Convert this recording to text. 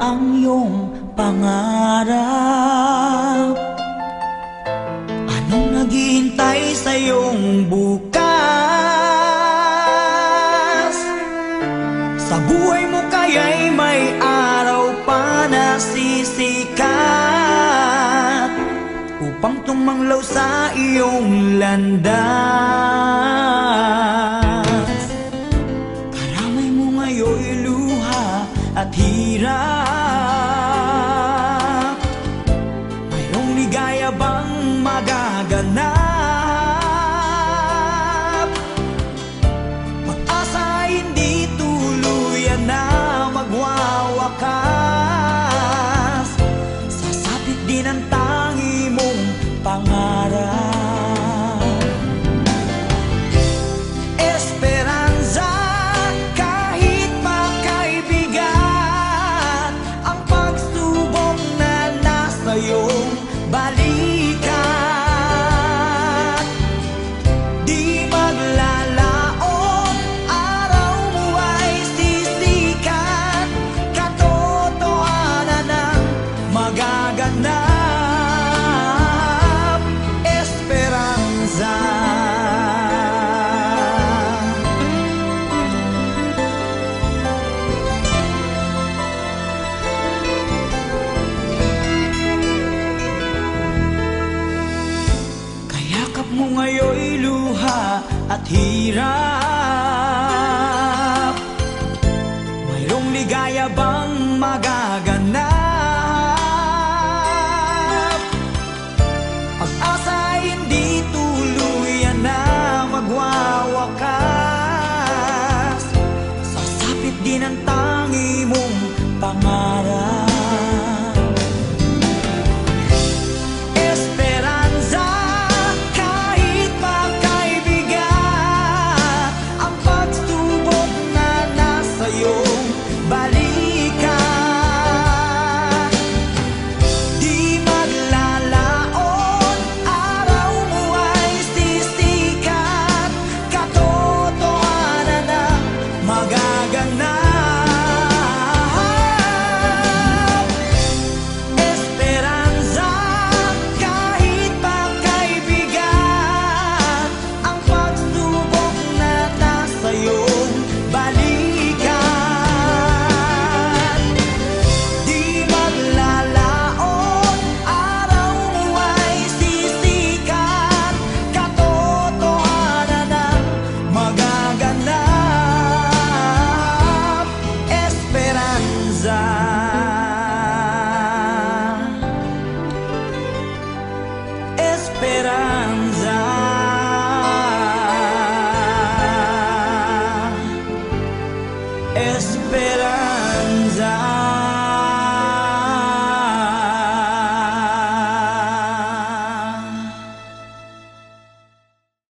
ang iyong pangarap Anong naghihintay sa iyong bukas? Sa buhay mo kaya'y may araw pa na sisikat Upang tumanglaw sa iyong landas at hirap at hirap